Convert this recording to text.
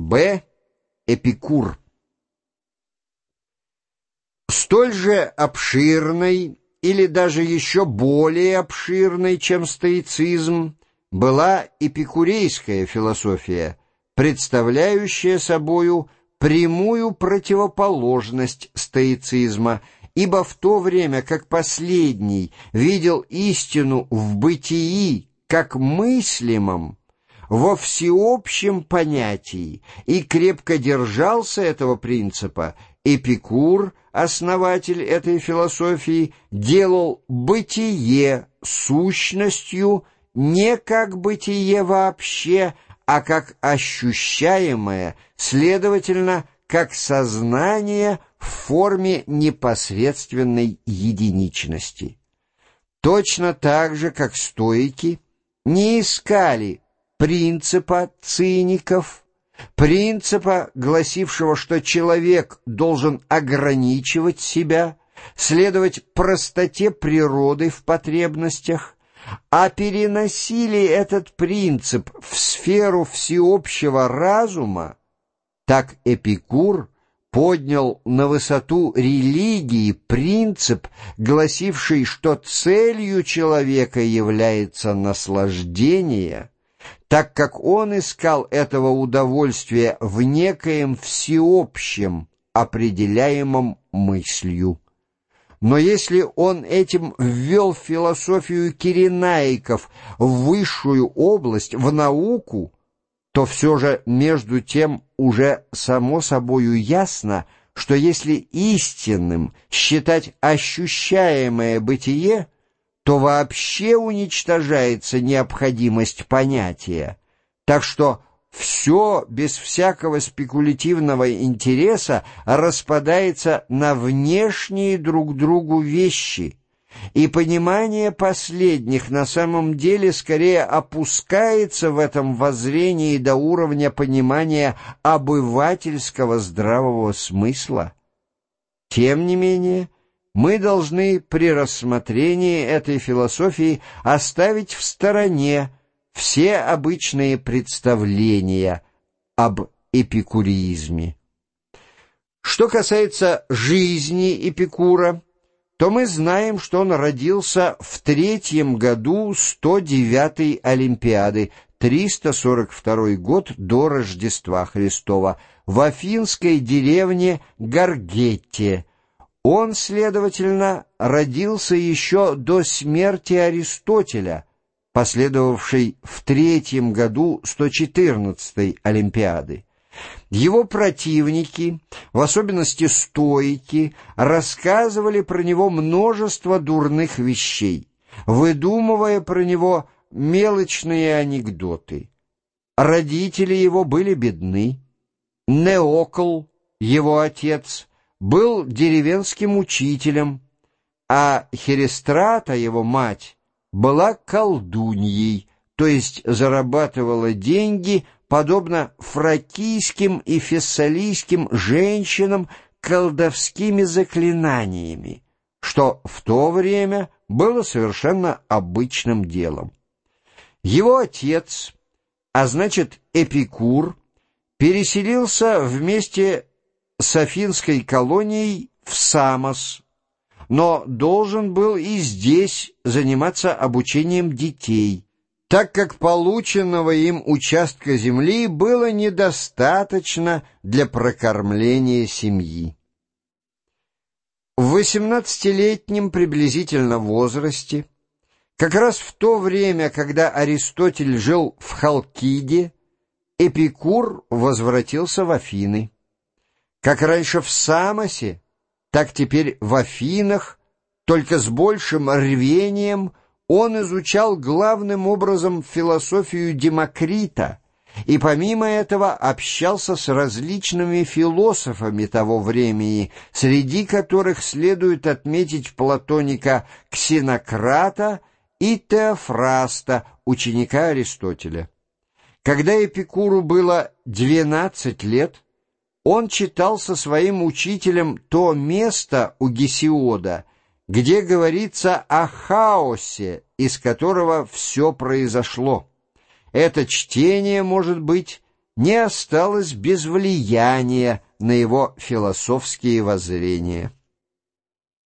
Б. Эпикур. Столь же обширной или даже еще более обширной, чем стоицизм, была эпикурейская философия, представляющая собою прямую противоположность стоицизма, ибо в то время как последний видел истину в бытии как мыслимом, во всеобщем понятии и крепко держался этого принципа, Эпикур, основатель этой философии, делал бытие сущностью не как бытие вообще, а как ощущаемое, следовательно, как сознание в форме непосредственной единичности. Точно так же, как стойки не искали принципа циников, принципа, гласившего, что человек должен ограничивать себя, следовать простоте природы в потребностях, а переносили этот принцип в сферу всеобщего разума, так Эпикур поднял на высоту религии принцип, гласивший, что целью человека является наслаждение – так как он искал этого удовольствия в некоем всеобщем, определяемом мыслью. Но если он этим ввел философию киренаиков в высшую область, в науку, то все же между тем уже само собою ясно, что если истинным считать ощущаемое бытие – то вообще уничтожается необходимость понятия. Так что все без всякого спекулятивного интереса распадается на внешние друг другу вещи, и понимание последних на самом деле скорее опускается в этом воззрении до уровня понимания обывательского здравого смысла. Тем не менее, мы должны при рассмотрении этой философии оставить в стороне все обычные представления об эпикуризме. Что касается жизни Эпикура, то мы знаем, что он родился в третьем году 109-й Олимпиады, 342 год до Рождества Христова, в афинской деревне Гаргетте, он, следовательно, родился еще до смерти Аристотеля, последовавшей в третьем году 114-й Олимпиады. Его противники, в особенности стойки, рассказывали про него множество дурных вещей, выдумывая про него мелочные анекдоты. Родители его были бедны. Неокол, его отец, был деревенским учителем, а Херестрата, его мать, была колдуньей, то есть зарабатывала деньги, подобно фракийским и фессалийским женщинам, колдовскими заклинаниями, что в то время было совершенно обычным делом. Его отец, а значит Эпикур, переселился вместе с афинской колонией в Самос, но должен был и здесь заниматься обучением детей, так как полученного им участка земли было недостаточно для прокормления семьи. В восемнадцатилетнем приблизительно возрасте, как раз в то время, когда Аристотель жил в Халкиде, Эпикур возвратился в Афины. Как раньше в Самосе, так теперь в Афинах, только с большим рвением он изучал главным образом философию Демокрита и помимо этого общался с различными философами того времени, среди которых следует отметить платоника Ксенократа и Теофраста, ученика Аристотеля. Когда Эпикуру было двенадцать лет, он читал со своим учителем то место у Гесиода, где говорится о хаосе, из которого все произошло. Это чтение, может быть, не осталось без влияния на его философские воззрения.